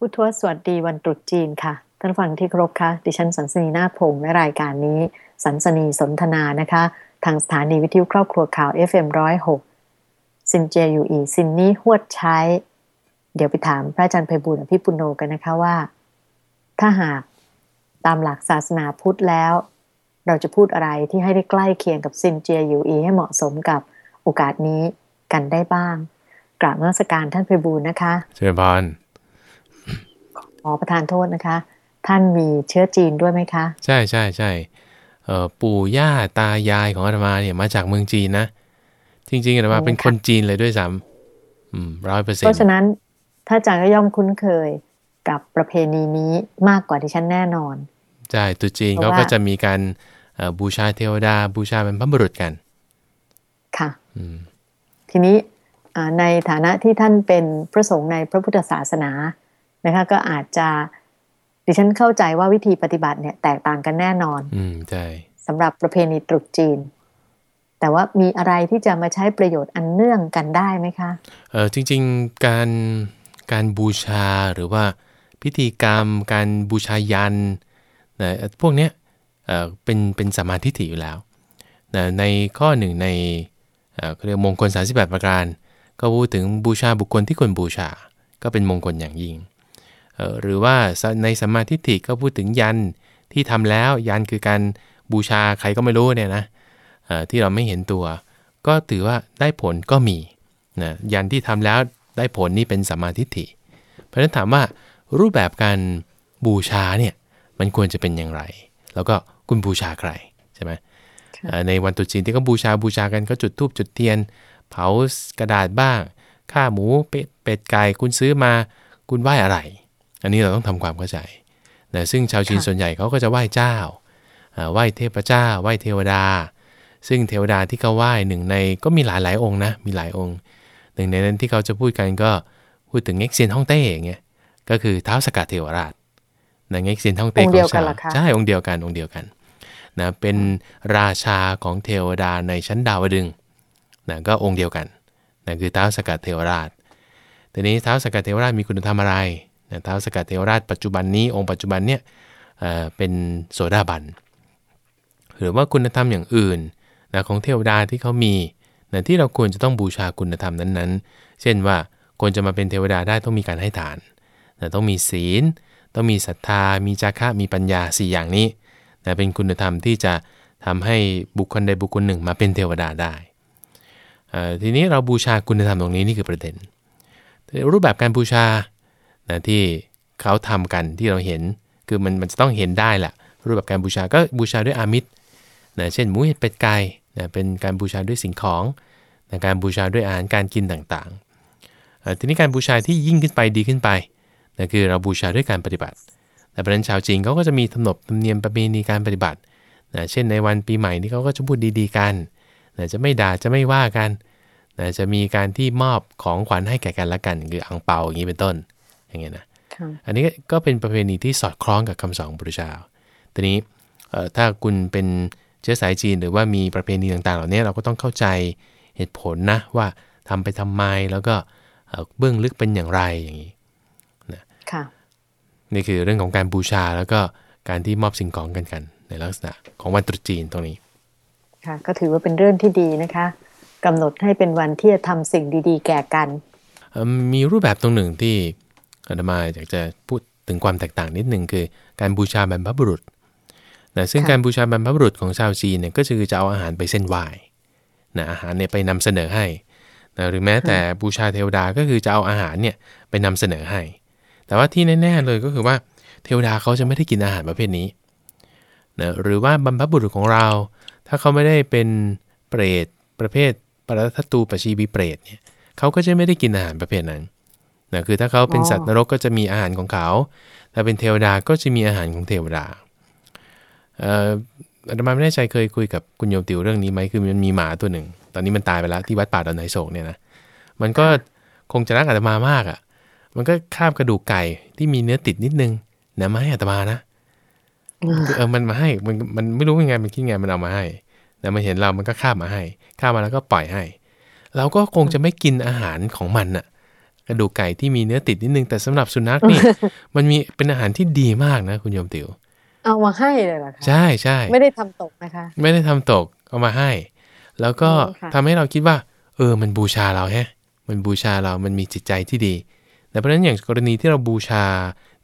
ผู้ทวสวัสดีวันตรุษจีนค่ะ ท่านผู้ฟังที่เคารพค่ะ ดิฉันศันสนีย์ นาคพงศ์และรายการนี้ ศันสนีย์สนทนานะคะ ทางสถานีวิทยุครอบครัวข่าว FM106 ซินเจียยู่อี่ ซินนี้ฮวดไช้ เดี๋ยวไปถามพระอาจารย์ไพบูลย์ อภิปุณโญกันนะคะว่า ถ้าหากตามหลักศาสนาพุทธแล้ว เราจะพูดอะไรที่ให้ได้ใกล้เคียงกับซินเจียยู่อี่ให้เหมาะสมกับโอกาสนี้กันได้บ้างกราบนมัสการท่านไพบูลนะคะ เชิญพรข อประทานโทษนะคะ ท่านมีเชื้อจีนด้วยไหมคะ ใช่ใช่ใช่เอ่อปู่ย่าตายายของอาตมาเนี่ยมาจากเมืองจีนนะ จริงๆอาตมาโอ้เป็นคนจีนเลยด้วยซ้ำอืมร้อยเปอร์เซ็นเพต์ราะฉะนั้นถ้าอาจารย์ก็ย่อมคุ้นเคยกับประเพณีนี้มากกว่าที่ฉันแน่นอน ใช่ตุจีนเพเขาราะว่าก็จะมีการเอ่อบูชาเทวดา บูชาบรรพบุรุษกัน ค่ะอืมทีนี้อ่าในฐานะที่ท่านเป็นพระสงฆ์ในพระพุทธศาสนา นะคะก็อาจจะดิฉันเข้าใจว่าวิธีปฏิบัติเนี่ยแตกต่างกันแน่นอน อืมใช่สำหรับประเพณีตรุษจีน แต่ว่ามีอะไรที่จะมาใช้ประโยชน์อันเนื่องกันได้ไหมคะเออจริง ๆการการบูชาหรือว่าพิธีกรรม การบูชายันนะพวกเนี้ยเออเป็นเป็นสมมาธิฐิอยู่แล้วนะในข้อหนึ่งในเอ่อเขาเรียกมงคล 38 ประการ ก็พูดถึงบูชาบุคคลที่ควรบูชา ก็เป็นมงคลอย่างยิ่งเอ่อ หรือว่าในสัมมาทิฏฐิก็พูดถึงยันที่ทำแล้วยันคือการบูชาใครก็ไม่รู้เนี่ยนะเอ่อที่เราไม่เห็นตัว ก็ถือว่าได้ผลก็มีนะยันที่ทำแล้วได้ผลนี่เป็นสัมมาทิฏฐิ เพราะฉะนั้นถามว่ารูปแบบการบูชาเนี่ยมันควรจะเป็นอย่างไร แล้วก็คุณบูชาใครใช่ไหมค่ะเอ่อในวันตรุษจีนที่เขาบูชาบูชากันก็จุดธูปจุดเทียน เผากระดาษบ้าง ข้าหมูเป็ดเป็ดไก่คุณซื้อมา คุณไหว้อะไร อันนี้เราต้องทำความเข้าใจนะซึ่งชาวจีนค่ะส่วนใหญ่เขาก็จะไหว้เจ้าเอ่อไหว้เทพเจ้า ไหว้เทวดา ซึ่งเทวดาที่เขาไหว้หนึ่งในก็มีหลายหลายๆองค์นะ มีหลายองค์ หนึ่งในนั้นที่เขาจะพูดกันก็พูดถึงเง็กเซียนฮ่องเต้อย่างเงี้ย ก็คือท้าวสกัดเทวราชนะเง็กเซียนฮ่องเต้องค์ขเดีอยวงกันชาวเหรอคะใช่องค์เดียวกันองค์เดียวกันนะเป็นราชาของเทวดาในชั้นดาวดึงส์นะก็องค์เดียวกันนะคือท้าวสกัดเทวราชทีนี้ท้าวสกัดเทวราชมีคุณธรรมอะไรนะ ท้าวสกัดเทวราชปัจจุบันนี้องค์ปัจจุบันเนี่ยเป็นโสดาบัน หรือว่าคุณธรรมอย่างอื่นนะของเทวดาที่เขามีนะที่เราควรจะต้องบูชาคุณธรรมนั้นๆ เช่นว่าคนจะมาเป็นเทวดาได้ต้องมีการให้ทานนะต้องมีศีล ต้องมีศรัทธา มีจาคะมีปัญญา 4 อย่างนี้นะเป็นคุณธรรมที่จะทำให้บุคคลใดบุคคลหนึ่งมาเป็นเทวดาได้ ทีนี้เราบูชาคุณธรรมตรงนี้นี่คือประเด็น รูปแบบการบูชา นะที่เขาทำกันที่เราเห็น คือมันมันจะต้องเห็นได้แหละรูปแบบการบูชาก็บูชาด้วยอามิตรนะเช่นหมูเห็ดเป็ดไก่นะเป็นการบูชาด้วยสิ่งของนะการบูชาด้วยอาหารการกินต่างๆ ทีนี้การบูชาที่ยิ่งขึ้นไปดีขึ้นไปนะคือเราบูชาด้วยการปฏิบัติ แต่ประเด็นชาวจีนเขาก็จะมีขนบธรรมเนียมประเพณีการปฏิบัตินะเช่นในวันปีใหม่นี่เขาก็จะพูดดีๆกันนะจะไม่ด่าจะไม่ว่ากันนะจะมีการที่มอบของขวัญให้แก่กันและกัน คืออังเปาอย่างนี้เป็นต้น อย่างเงี้ยนะค่ะอันนี้ก็ก็เป็นประเพณีที่สอดคล้องกับคำสอนของพระพุทธเจ้าทีนี้เอ่อถ้าคุณเป็นเชื้อสายจีนหรือว่ามีประเพณีต่างๆ เหล่านี้เราก็ต้องเข้าใจเหตุผลนะว่าทำไปทำไมแล้วก็เอ่อเบื้องลึกเป็นอย่างไรอย่างนี้ค่ะนี่คือเรื่องของการบูชาแล้วก็การที่มอบสิ่งของกันกัน ในลักษณะของวันตรุษจีนตรงนี้ค่ะก็ถือว่าเป็นเรื่องที่ดีนะคะกำหนดให้เป็นวันที่จะทำสิ่งดี ๆ แก่กันเอิ่มมีรูปแบบตรงหนึ่งที่ อาตมาอยากจะพูดถึงความแตกต่างนิดหนึ่งคือ การบูชาบรรพบุรุษนะซึ่งค่ะการบูชาบรรพบุรุษของชาวจีนเนี่ยก็คือจะเอาอาหารไปเส้นไหว้นะอาหารเนี่ยไปนำเสนอให้นะหรือแม้แต่บูชาเทวดาก็คือจะเอาอาหารเนี่ยไปนำเสนอให้ แต่ว่าที่แน่ๆเลยก็คือว่าเทวดาเขาจะไม่ได้กินอาหารประเภทนี้นะหรือว่าบรรพบุรุษของเรา ถ้าเขาไม่ได้เป็นเปรตประเภทปรทัตตูปชีบีเปรตเนี่ยเขาก็จะไม่ได้กินอาหารประเภทนั้น นะคือถ้าเขาเป็นอ๋อสัตว์นรกก็จะมีอาหารของเขา ถ้าเป็นเทวดาก็จะมีอาหารของเทวดาเอ่ออาตมาไม่แน่ใจเคยคุยกับคุณโยมติวเรื่องนี้ไหมคือมันมีหมาตัวหนึ่ง ตอนนี้มันตายไปแล้วที่วัดป่าดอนไหนโศกเนี่ยนะมันก็คงจะรักอาตมามากอะ่ะ มันก็คาบกระดูกไก่ที่มีเนื้อติดนิดนึงนะมาให้อาตมานะคือเออมันมาให้มันมันไม่รู้ยังไงมันคิดไงมันเอามาให้แต่มันเห็นเรามันก็คาบมาให้คาบมาแล้วก็ปล่อยให้ เราก็คงจะไม่กินอาหารของมันน่ะ กระดูกไก่ที่มีเนื้อติดนิดนึงแต่สำหรับสุนัขนี่ มันมีเป็นอาหารที่ดีมากนะคุณโยมติ๋วเอามาให้เลยเหรอคะใช่ใช่ไม่ได้ทำตกนะคะ ไม่ได้ทำตกเอามาให้ แล้วก็โอ้ค่ะทำให้เราคิดว่า เออ มันบูชาเราแฮะ มันบูชาเรามันมีจิตใจที่ดีแต่เพราะฉะนั้นอย่างกรณีที่เราบูชา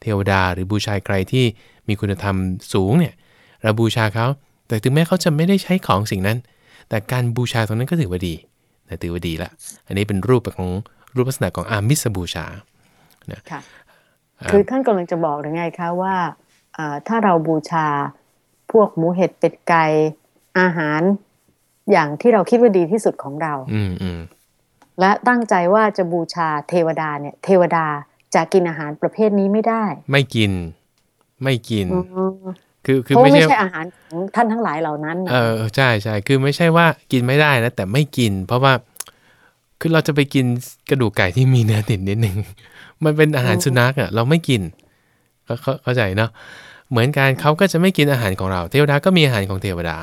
เทวดา หรือบูชาใครที่มีคุณธรรมสูงเนี่ยเราบูชาเขาแต่ถึงแม้เขาจะไม่ได้ใช้ของสิ่งนั้น แต่การบูชาตรงนั้นก็ถือว่าดีนะถือว่าดีละ อันนี้เป็นรูปของ รูปลักษณะของอามิสบูชาค่ะอ่าคือท่านกำลังจะบอกหรือไงคะว่าอ่าถ้าเราบูชาพวกหมูเห็ดเป็ดไก่อาหารอย่างที่เราคิดว่าดีที่สุดของเราอืมอืมและตั้งใจว่าจะบูชาเทวดาเนี่ย เทวดาจะกินอาหารประเภทนี้ไม่ได้ ไม่กิน ไม่กินอืมคือคือเพราะว่าไม่ไม่ใช่ใช่อาหารของท่านทั้งหลายเหล่านั้นนะเออใช่ใช่คือไม่ใช่ว่ากินไม่ได้นะแต่ไม่กิน เพราะว่า คือเราจะไปกินกระดูกไก่ที่มีเนื้อติดนิดนึงมันเป็นอาหารสุนัขอะเราไม่กินเข้าเข้าใจเนาะเหมือนกันเขาก็จะไม่กินอาหารของเรา เทวดาก็มีอาหารของเทวดา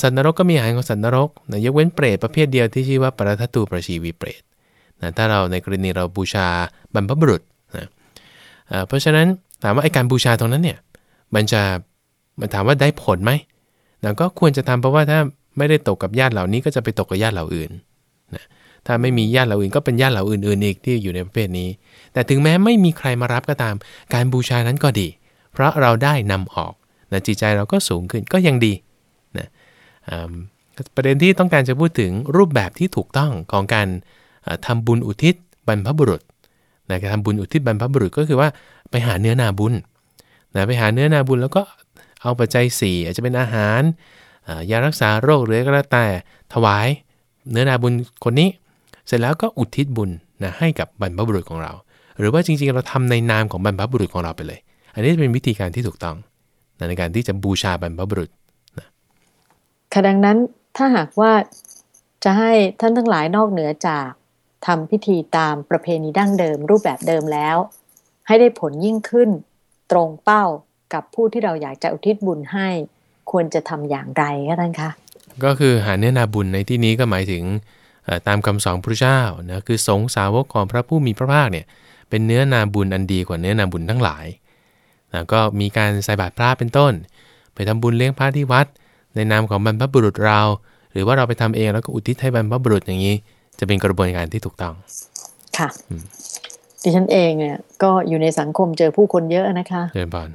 สัตว์นรกก็มีอาหารของสัตว์นรกนะยกเว้นเปรตประเภทเดียวที่ชื่อว่าปรัตตูประชีวีเปรตนะถ้าเราในกรณีเราบูชาบรรพบุรุษนะเพราะฉะนั้นถามว่าไอการบูชาตรงนั้นเนี่ยมันจะมันถามว่าได้ผลไหมนะก็ควรจะทำเพราะว่าถ้าไม่ได้ตกกับญาติเหล่านี้ก็จะไปตกกับญาติเหล่าอื่นนะ ถ้าไม่มีญาติเหล่าอื่นก็เป็นญาติเหล่าอื่นๆอีกที่อยู่ในประเภทนี้ แต่ถึงแม้ไม่มีใครมารับก็ตาม การบูชานั้นก็ดี เพราะเราได้นำออกนะจิตใจเราก็สูงขึ้นก็ยังดีนะประเด็นที่ต้องการจะพูดถึงรูปแบบที่ถูกต้องของการเอ่อทำบุญอุทิศบรรพบุรุษนะการทำบุญอุทิศบรรพบุรุษก็คือว่าไปหาเนื้อนาบุญนะไปหาเนื้อนาบุญแล้วก็เอาปัจจัยสี่อาจจะเป็นอาหารยารักษาโรคหรืออะไรก็แล้วแต่ถวาย เนื้อนาบุญคนนี้ เสร็จแล้วก็อุทิศบุญนะให้กับบรรพบุรุษของเรา หรือว่าจริงๆ เราทำในนามของบรรพบุรุษของเราไปเลย อันนี้เป็นวิธีการที่ถูกต้องนะในการที่จะบูชาบรรพบุรุษค่ะดังนั้นถ้าหากว่าจะให้ท่านทั้งหลายนอกเหนือจากทำพิธีตามประเพณีดั้งเดิมรูปแบบเดิมแล้ว ให้ได้ผลยิ่งขึ้น ตรงเป้ากับผู้ที่เราอยากจะอุทิศบุญให้ ควรจะทำอย่างไรคะท่านคะก็คือหาเนื้อนาบุญในที่นี้ก็หมายถึงเอ่อ ตามคำสอนพระเจ้านะคือสงฆ์สาวกของพระผู้มีพระภาคเนี่ยเป็นเนื้อนาบุญอันดีกว่าเนื้อนาบุญทั้งหลายนะก็มีการใส่บาตรพระเป็นต้น ไปทำบุญเลี้ยงพระที่วัด ในนามของบรรพบุรุษเรา หรือว่าเราไปทำเองแล้วก็อุทิศให้บรรพบุรุษอย่างนี้ จะเป็นกระบวนการที่ถูกต้องค่ะดิฉันเองเนี่ยก็อยู่ในสังคมเจอผู้คนเยอะนะคะเจริญพร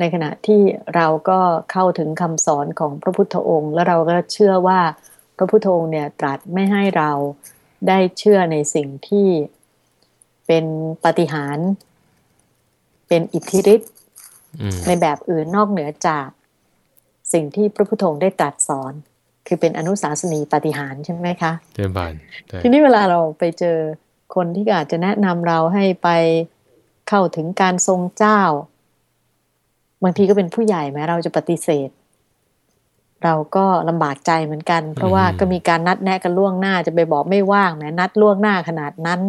ในขณะที่เราก็เข้าถึงคำสอนของพระพุทธองค์ แล้วเราก็เชื่อว่า พระพุทธองค์เนี่ยตรัสไม่ให้เราได้เชื่อในสิ่งที่เป็นปาฏิหารย์เป็นอิทธิฤทธิ์อืมในแบบอื่นนอกเหนือจากสิ่งที่พระพุทธองค์ได้ตรัสสอน คือเป็นอนุสาสนีปาฏิหารย์ใช่ไหมคะเจริญพรใช่ทีนี้เวลาเราไปเจอคนที่อาจจะแนะนำเราให้ไปเข้าถึงการทรงเจ้า บางทีก็เป็นผู้ใหญ่แม้เราจะปฏิเสธ เราก็ลำบากใจเหมือนกัน เพราะว่าก็มีการนัดแนะกันล่วงหน้าจะไปบอกไม่ว่างแม้นัดล่วงหน้าขนาดนั้น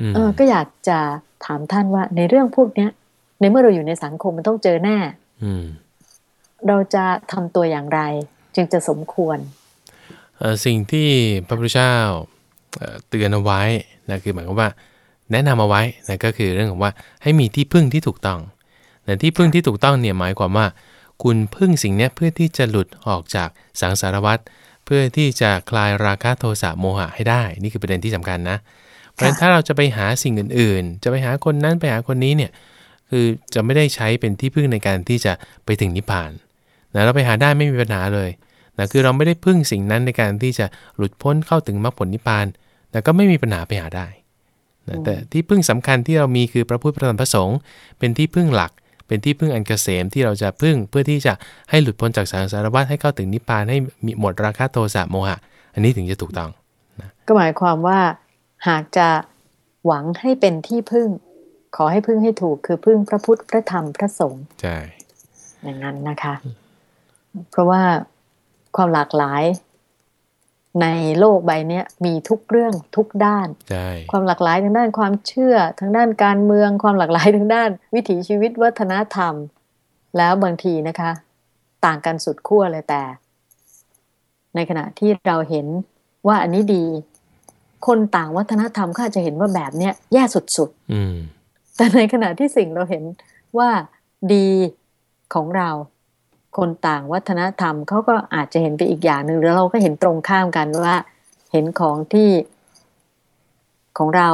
อืมเออก็อยากจะถามท่านว่า ในเรื่องพวกเนี้ย ในเมื่อเราอยู่ในสังคมมันต้องเจอแน่อืมเราจะทำตัวอย่างไร จึงจะสมควรเอ่อสิ่งที่พระพุทธเจ้าเอ่อเตือนเอาไว้นะคือหมายความว่า แนะนำเอาไว้นะก็คือเรื่องของว่าให้มีที่พึ่งที่ถูกต้องแต่ที่พึ่งที่ถูกต้องเนี่ยหมายความว่า คุณพึ่งสิ่งเนี้ยเพื่อที่จะหลุดออกจากสังสารวัฏเพื่อที่จะคลายราคะโทสะโมหะให้ได้ นี่คือประเด็นที่สำคัญนะเพราะฉะนั้นถ้าเราจะไปหาสิ่งอื่นๆ จะไปหาคนนั้นไปหาคนนี้เนี่ยคือจะไม่ได้ใช้เป็นที่พึ่งในการที่จะไปถึงนิพพานนะเราไปหาได้ไม่มีปัญหาเลยนะคือเราไม่ได้พึ่งสิ่งนั้นในการที่จะหลุดพ้นเข้าถึงมรรคผลนิพพานนะก็ไม่มีปัญหาไปหาได้นะแต่ที่พึ่งสำคัญที่เรามีคือพระพุทธพระธรรมพระสงฆ์เป็นที่พึ่งหลัก เป็นที่พึ่งอันเกษมที่เราจะพึ่งเพื่อที่จะให้หลุดพ้นจากสังสารวัฏให้เข้าถึงนิพพานให้มีหมดราคะโทสะโมหะ อันนี้ถึงจะถูกต้องก็หมายความว่าหากจะหวังให้เป็นที่พึ่ง ขอให้พึ่งให้ถูกคือพึ่งพระพุทธพระธรรมพระสงฆ์ใช่อย่างนั้นนะคะ เพราะว่าความหลากหลาย ในโลกใบเนี้ยมีทุกเรื่องทุกด้านใช่ความหลากหลายทางด้านความเชื่อทางด้านการเมืองความหลากหลายทางด้าน วิถีชีวิตวัฒนธรรม แล้วบางทีนะคะ ต่างกันสุดขั้วเลยแต่ ในขณะที่เราเห็นว่าอันนี้ดี คนต่างวัฒนธรรมเขาอาจจะเห็นว่าแบบเนี้ยแย่สุดอืมๆแต่ในขณะที่สิ่งเราเห็นว่าดีของเรา คนต่างวัฒนธรรมเขาก็อาจจะเห็นไปอีกอย่างหนึ่งหรือเราก็เห็นตรงข้ามกันว่า เห็นของที่ของเรา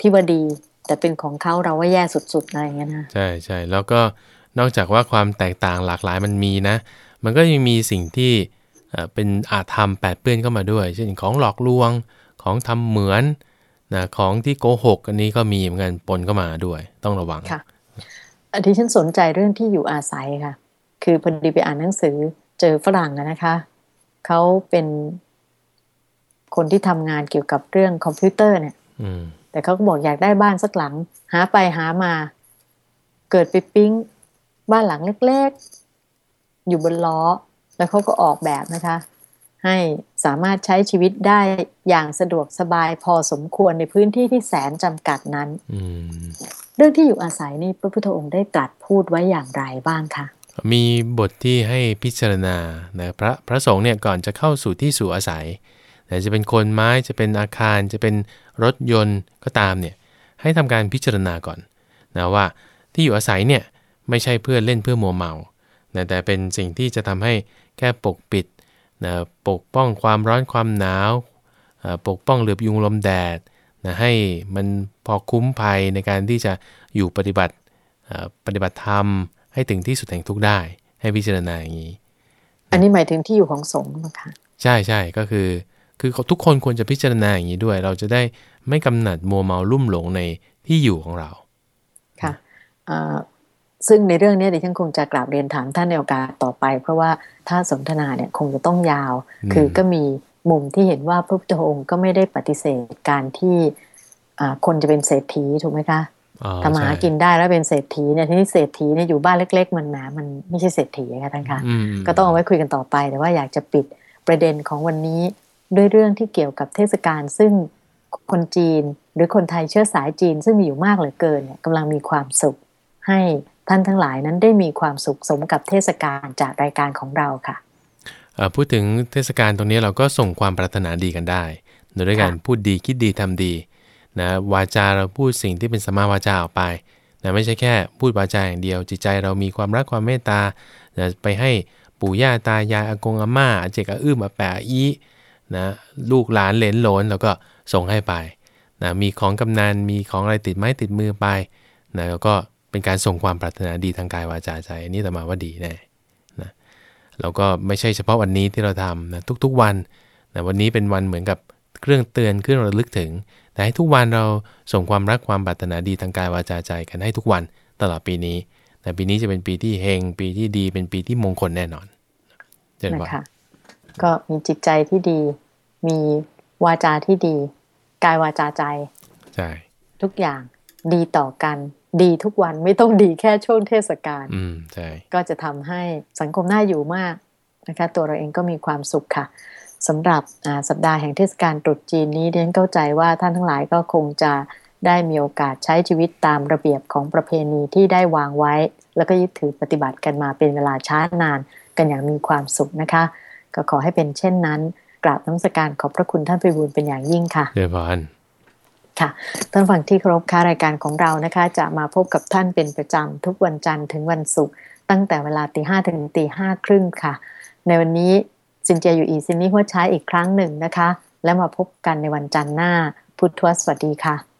ที่ว่าดี แต่เป็นของเขาเราว่าแย่สุดๆอะไรอย่างเงี้ยนะใช่ใช่แล้วก็นอกจากว่าความแตกต่างหลากหลายมันมีนะ มันก็ยังมีสิ่งที่เอ่อเป็นอาธรรมแปดเปื้อนเข้ามาด้วย เช่นของหลอกลวงของทำเหมือนนะของที่โกหกอันนี้ก็มีเหมือนกันปนเข้ามาด้วย ต้องระวังค่ะอันที่ฉันสนใจเรื่องที่อยู่อาศัยค่ะ คือพอดีไปอ่านหนังสือเจอฝรั่งอะนะคะเขาเป็นคนที่ทำงานเกี่ยวกับเรื่องคอมพิวเตอร์เนี่ยอืมแต่เขาก็บอกอยากได้บ้านสักหลัง หาไปหามา เกิดไปปิ๊งบ้านหลังเล็กๆ อยู่บนล้อ แล้วเขาก็ออกแบบนะคะ ให้สามารถใช้ชีวิตได้อย่างสะดวกสบายพอสมควรในพื้นที่ที่แสนจำกัดนั้นอืมเรื่องที่อยู่อาศัยนี่พระพุทธองค์ได้ตรัสพูดไว้อย่างไรบ้างคะ มีบทที่ให้พิจารณานะพระพระสงฆ์เนี่ยก่อนจะเข้าสู่ที่สู่อาศัยนะจะเป็นคนไม้จะเป็นอาคารจะเป็นรถยนต์ก็ตามเนี่ยให้ทำการพิจารณาก่อนนะว่าที่อยู่อาศัยเนี่ยไม่ใช่เพื่อเล่นเพื่อมัวเมานะแต่เป็นสิ่งที่จะทำให้แค่ปกปิดนะปกป้องความร้อนความหนาว ปกป้องเหลือบยุงลมแดดนะให้มันพอคุ้มภัยในการที่จะอยู่ปฏิบัติปฏิบัติธรรม ให้ถึงที่สุดแห่งทุกข์ได้ ให้พิจารณาอย่างนี้ อันนี้หมายถึงที่อยู่ของสงฆ์นะคะใช่ใช่ก็คือ คือทุกคนควรจะพิจารณาอย่างนี้ด้วย เราจะได้ไม่กำหนัดมัวเมาลุ่มหลงในที่อยู่ของเรา ค่ะอ่าซึ่งในเรื่องนี้ดิฉันคงจะกราบเรียนถามท่านในโอกาสต่อไป เพราะว่าถ้าสนทนาเนี่ยคงจะต้องยาวอืมคือก็มีมุมที่เห็นว่าพระพุทธองค์ก็ไม่ได้ปฏิเสธการที่อ่าคนจะเป็นเศรษฐีถูกไหมคะอ๋อ ทำมาหาใช่กินได้แล้วเป็นเศรษฐีเนี่ยที่นี่เศรษฐีเนี่ยอยู่บ้านเล็ก ๆ มันแหมมันไม่ใช่เศรษฐีค่ะท่านคะอืมก็ต้องเอาไว้คุยกันต่อไป แต่ว่าอยากจะปิดประเด็นของวันนี้ด้วยเรื่องที่เกี่ยวกับเทศกาลซึ่งคนจีนหรือคนไทยเชื้อสายจีนซึ่งมีอยู่มากเหลือเกินเนี่ยกำลังมีความสุข ให้ท่านทั้งหลายนั้นได้มีความสุขสมกับเทศกาลจากรายการของเราค่ะเอ่อพูดถึงเทศกาลตรงนี้เราก็ส่งความปรารถนาดีกันได้ โดยด้วยการค่ะพูดดีคิดดีทำดี นะวาจาเราพูดสิ่งที่เป็นสมาวาจาออกไปนะไม่ใช่แค่พูดวาจาอย่างเดียว จิตใจเรามีความรักความเมตตานะไปให้ปู่ย่าตายายอากงอาม่าอาเจกอาอื้มอาแปะอีนะลูกหลานเหลนหลนเราก็ส่งให้ไปนะมีของกำนันมีของอะไรติดไม้ติดมือไปนะแล้วก็เป็นการส่งความปรารถนาดีทางกายวาจาใจอันนี้แต่มาว่าดีแน่นะแล้วก็ไม่ใช่เฉพาะวันนี้ที่เราทำนะทุกๆวันนะวันนี้เป็นวันเหมือนกับเครื่องเตือนเครื่องระลึกถึง แต่ให้ทุกวันเราส่งความรักความปรารถนาดีทางกายวาจาใจกันให้ทุกวันตลอดปีนี้ แต่ปีนี้จะเป็นปีที่เฮงปีที่ดีเป็นปีที่มงคลแน่นอนเจริญพรนะคะก็มีจิตใจที่ดี มีวาจาที่ดี กายวาจาใจใช่ทุกอย่างดีต่อกัน ดีทุกวันไม่ต้องดีแค่ช่วงเทศกาลอืมใช่ก็จะทำให้สังคมน่าอยู่มากนะคะ ตัวเราเองก็มีความสุขค่ะ สำหรับอ่าสัปดาห์แห่งเทศกาลตรุษจีนนี้เรียนเข้าใจว่าท่านทั้งหลายก็คงจะได้มีโอกาสใช้ชีวิตตามระเบียบของประเพณีที่ได้วางไว้ แล้วก็ยึดถือปฏิบัติกันมาเป็นเวลาช้านานกันอย่างมีความสุขนะคะ ก็ขอให้เป็นเช่นนั้น กราบน้ำสการขอบพระคุณท่านพิบูลเป็นอย่างยิ่งค่ะเจริญพรค่ะท่านฟังที่เคารพค่ะรายการของเรานะคะ จะมาพบกับท่านเป็นประจำทุกวันจันทร์ถึงวันศุกร์ตั้งแต่เวลาตีห้ถึงตีห้าครึ่งค่ะ ในวันนี้ ซินเจียอยู่อีซินนี่หัวใช้อีกครั้งหนึ่งนะคะ และมาพบกันในวันจันทร์หน้า พุทธวสวัสดีค่ะ